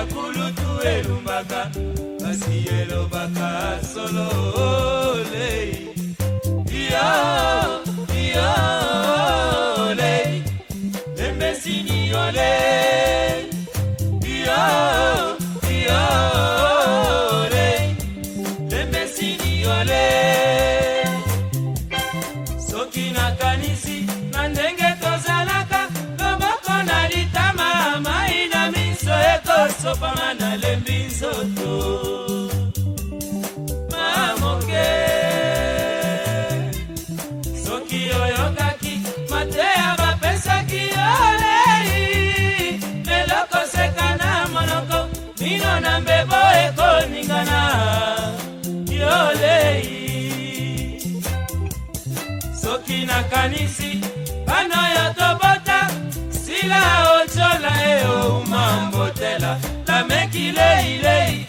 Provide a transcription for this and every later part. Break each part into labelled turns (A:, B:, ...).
A: ya kulutu elumbaka kasi elobaka solo lei yeah, yeah. masopama nalembi nzoto mamoke soki oyokaki mateya bapesaki olei melokoseka na monoko mino na mbebo ekoningana yolei soki nakanisi bana yo tobot mambo tela la mekile ilei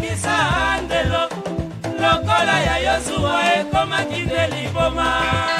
A: ebebisa ndelo lokola ya yosuwa ekomaki nde liboma